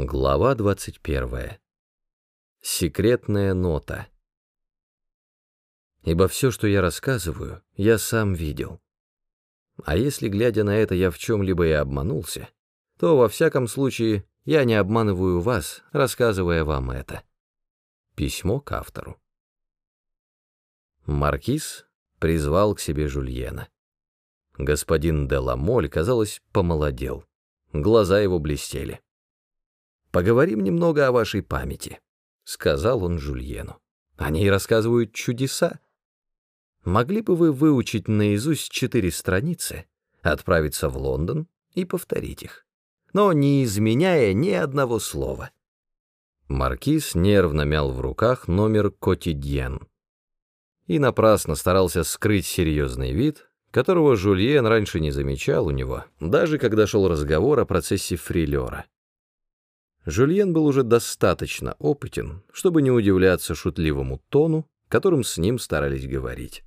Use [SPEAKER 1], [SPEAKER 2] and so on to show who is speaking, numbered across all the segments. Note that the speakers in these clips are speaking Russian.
[SPEAKER 1] Глава 21. Секретная нота. Ибо все, что я рассказываю, я сам видел. А если, глядя на это, я в чем-либо и обманулся, то, во всяком случае, я не обманываю вас, рассказывая вам это. Письмо к автору. Маркиз призвал к себе Жульена. Господин Деламоль, казалось, помолодел. Глаза его блестели. «Поговорим немного о вашей памяти», — сказал он Жульену. «О ней рассказывают чудеса. Могли бы вы выучить наизусть четыре страницы, отправиться в Лондон и повторить их, но не изменяя ни одного слова?» Маркиз нервно мял в руках номер «Котидьен» и напрасно старался скрыть серьезный вид, которого Жульен раньше не замечал у него, даже когда шел разговор о процессе фрилера. Жульен был уже достаточно опытен, чтобы не удивляться шутливому тону, которым с ним старались говорить.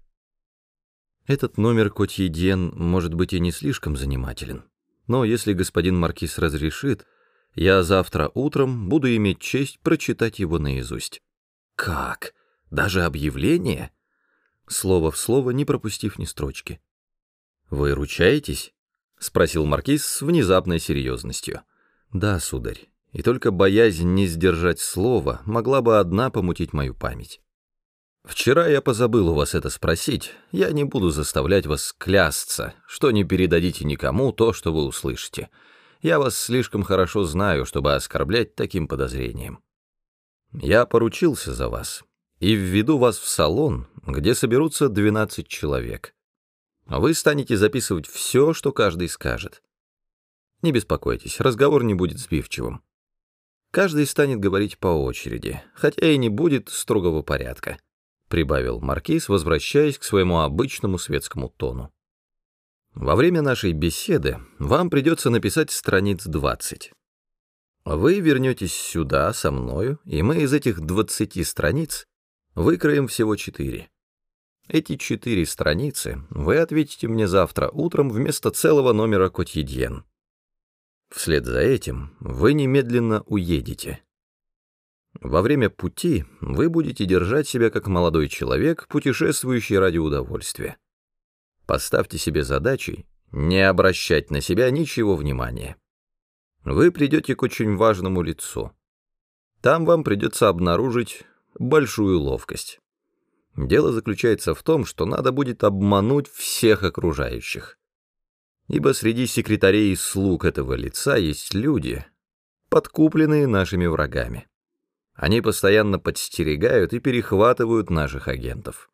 [SPEAKER 1] Этот номер Котьеден может быть и не слишком занимателен, но если господин Маркиз разрешит, я завтра утром буду иметь честь прочитать его наизусть. Как? Даже объявление? Слово в слово, не пропустив ни строчки. Вы ручаетесь? Спросил Маркиз с внезапной серьезностью. Да, сударь и только боязнь не сдержать слова могла бы одна помутить мою память. Вчера я позабыл у вас это спросить, я не буду заставлять вас клясться, что не передадите никому то, что вы услышите. Я вас слишком хорошо знаю, чтобы оскорблять таким подозрением. Я поручился за вас и введу вас в салон, где соберутся 12 человек. Вы станете записывать все, что каждый скажет. Не беспокойтесь, разговор не будет сбивчивым. Каждый станет говорить по очереди, хотя и не будет строгого порядка», — прибавил Маркиз, возвращаясь к своему обычному светскому тону. «Во время нашей беседы вам придется написать страниц двадцать. Вы вернетесь сюда со мною, и мы из этих двадцати страниц выкроем всего четыре. Эти четыре страницы вы ответите мне завтра утром вместо целого номера Котьедьен. Вслед за этим вы немедленно уедете. Во время пути вы будете держать себя как молодой человек, путешествующий ради удовольствия. Поставьте себе задачей не обращать на себя ничего внимания. Вы придете к очень важному лицу. Там вам придется обнаружить большую ловкость. Дело заключается в том, что надо будет обмануть всех окружающих ибо среди секретарей и слуг этого лица есть люди, подкупленные нашими врагами. Они постоянно подстерегают и перехватывают наших агентов.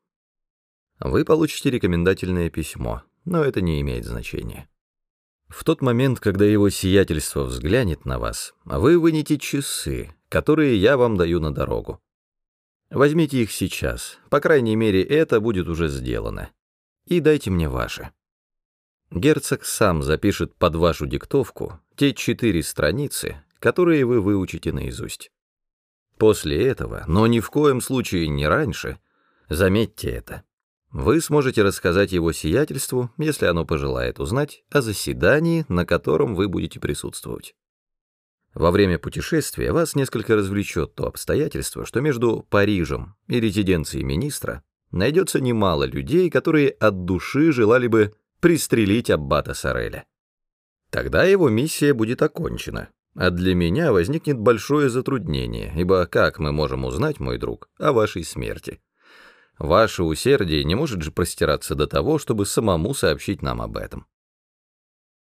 [SPEAKER 1] Вы получите рекомендательное письмо, но это не имеет значения. В тот момент, когда его сиятельство взглянет на вас, вы вынете часы, которые я вам даю на дорогу. Возьмите их сейчас, по крайней мере, это будет уже сделано, и дайте мне ваши. Герцог сам запишет под вашу диктовку те четыре страницы, которые вы выучите наизусть. После этого, но ни в коем случае не раньше, заметьте это, вы сможете рассказать его сиятельству, если оно пожелает узнать, о заседании, на котором вы будете присутствовать. Во время путешествия вас несколько развлечет то обстоятельство, что между Парижем и резиденцией министра найдется немало людей, которые от души желали бы пристрелить аббата Сореля. Тогда его миссия будет окончена, а для меня возникнет большое затруднение, ибо как мы можем узнать, мой друг, о вашей смерти? Ваше усердие не может же простираться до того, чтобы самому сообщить нам об этом.